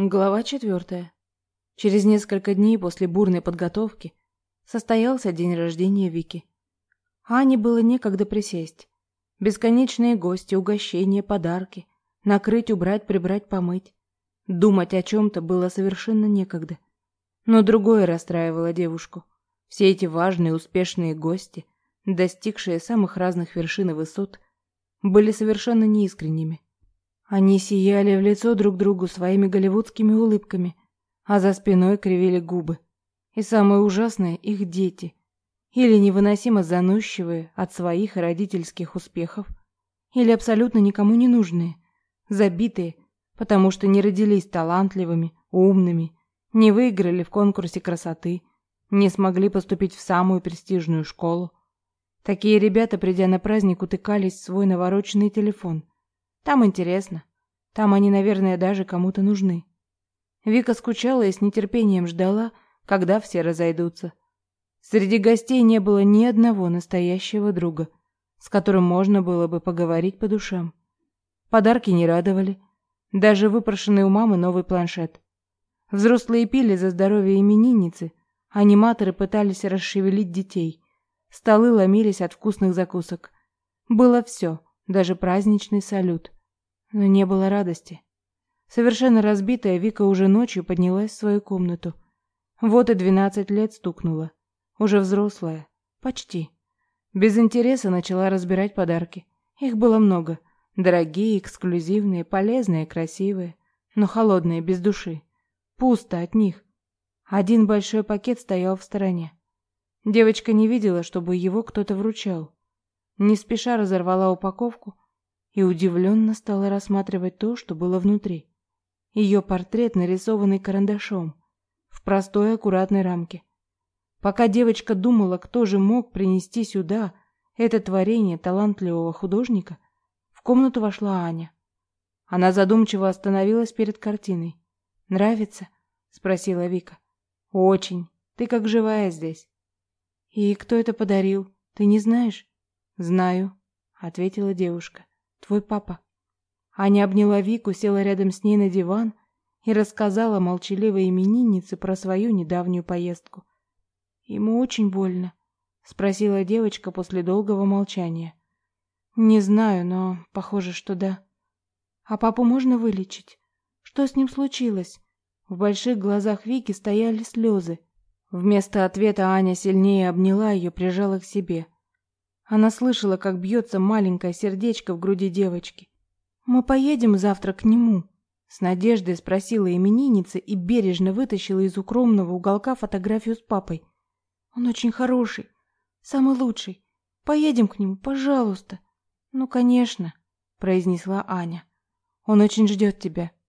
Глава четвертая. Через несколько дней после бурной подготовки состоялся день рождения Вики. Ане было некогда присесть. Бесконечные гости, угощения, подарки. Накрыть, убрать, прибрать, помыть. Думать о чем-то было совершенно некогда. Но другое расстраивало девушку. Все эти важные, успешные гости, достигшие самых разных вершин и высот, были совершенно неискренними. Они сияли в лицо друг другу своими голливудскими улыбками, а за спиной кривили губы. И самое ужасное их дети, или невыносимо заносчивые от своих родительских успехов, или абсолютно никому не нужные, забитые, потому что не родились талантливыми, умными, не выиграли в конкурсе красоты, не смогли поступить в самую престижную школу. Такие ребята, придя на праздник, утыкались в свой навороченный телефон – там интересно. Там они, наверное, даже кому-то нужны. Вика скучала и с нетерпением ждала, когда все разойдутся. Среди гостей не было ни одного настоящего друга, с которым можно было бы поговорить по душам. Подарки не радовали, даже выпрошенный у мамы новый планшет. Взрослые пили за здоровье именинницы, аниматоры пытались расшевелить детей, столы ломились от вкусных закусок. Было все, даже праздничный салют но не было радости. Совершенно разбитая, Вика уже ночью поднялась в свою комнату. Вот и двенадцать лет стукнуло. Уже взрослая. Почти. Без интереса начала разбирать подарки. Их было много. Дорогие, эксклюзивные, полезные, красивые. Но холодные, без души. Пусто от них. Один большой пакет стоял в стороне. Девочка не видела, чтобы его кто-то вручал. Не спеша разорвала упаковку, и удивленно стала рассматривать то, что было внутри. Ее портрет, нарисованный карандашом, в простой аккуратной рамке. Пока девочка думала, кто же мог принести сюда это творение талантливого художника, в комнату вошла Аня. Она задумчиво остановилась перед картиной. «Нравится?» — спросила Вика. «Очень. Ты как живая здесь». «И кто это подарил? Ты не знаешь?» «Знаю», — ответила девушка. Твой папа. Аня обняла Вику, села рядом с ней на диван и рассказала молчаливой имениннице про свою недавнюю поездку. Ему очень больно, спросила девочка после долгого молчания. Не знаю, но похоже, что да. А папу можно вылечить? Что с ним случилось? В больших глазах Вики стояли слезы. Вместо ответа Аня сильнее обняла ее, прижала к себе. Она слышала, как бьется маленькое сердечко в груди девочки. Мы поедем завтра к нему, с надеждой спросила именинница и бережно вытащила из укромного уголка фотографию с папой. Он очень хороший, самый лучший. Поедем к нему, пожалуйста. Ну, конечно, произнесла Аня. Он очень ждет тебя.